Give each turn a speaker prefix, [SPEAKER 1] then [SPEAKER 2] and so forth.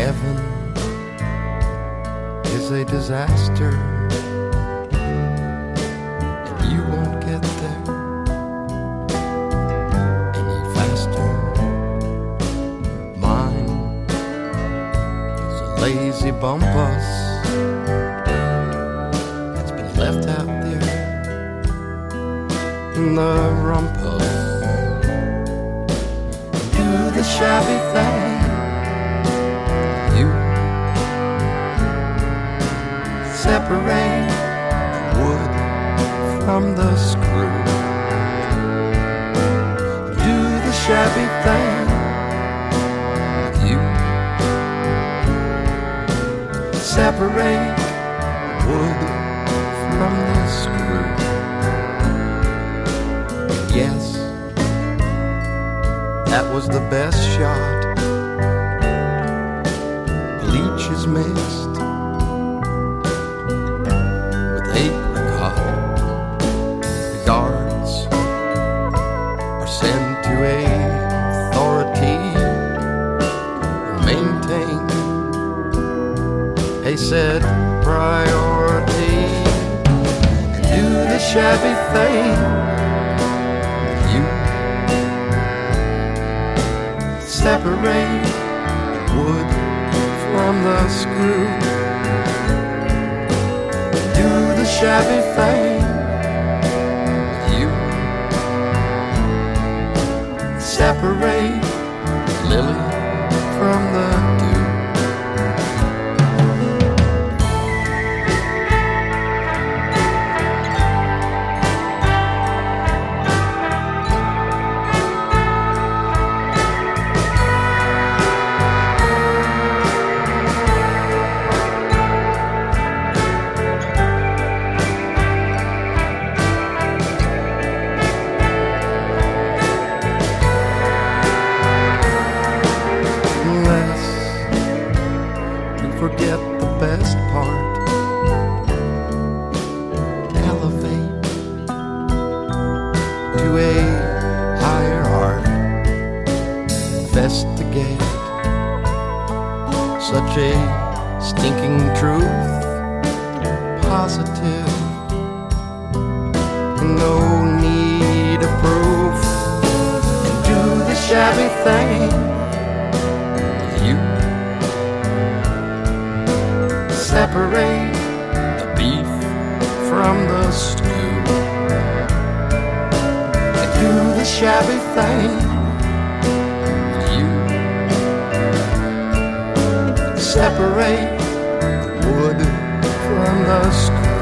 [SPEAKER 1] heaven is a disaster. And you won't get there any faster. Mine is a lazy bum bus that's been left out there in the rumpus. Do the shabby thing. Separate wood from the screw. Do the shabby thing. You separate wood from the screw. Yes, that was the best shot. Bleach is mixed a said priority. Do the shabby thing. You separate wood from the screw. Do the shabby thing. You separate lily from the Investigate such a stinking truth. Positive. No need of proof. Do the shabby thing. You separate the beef from the stew. And do the shabby thing. Separate wood from the screw.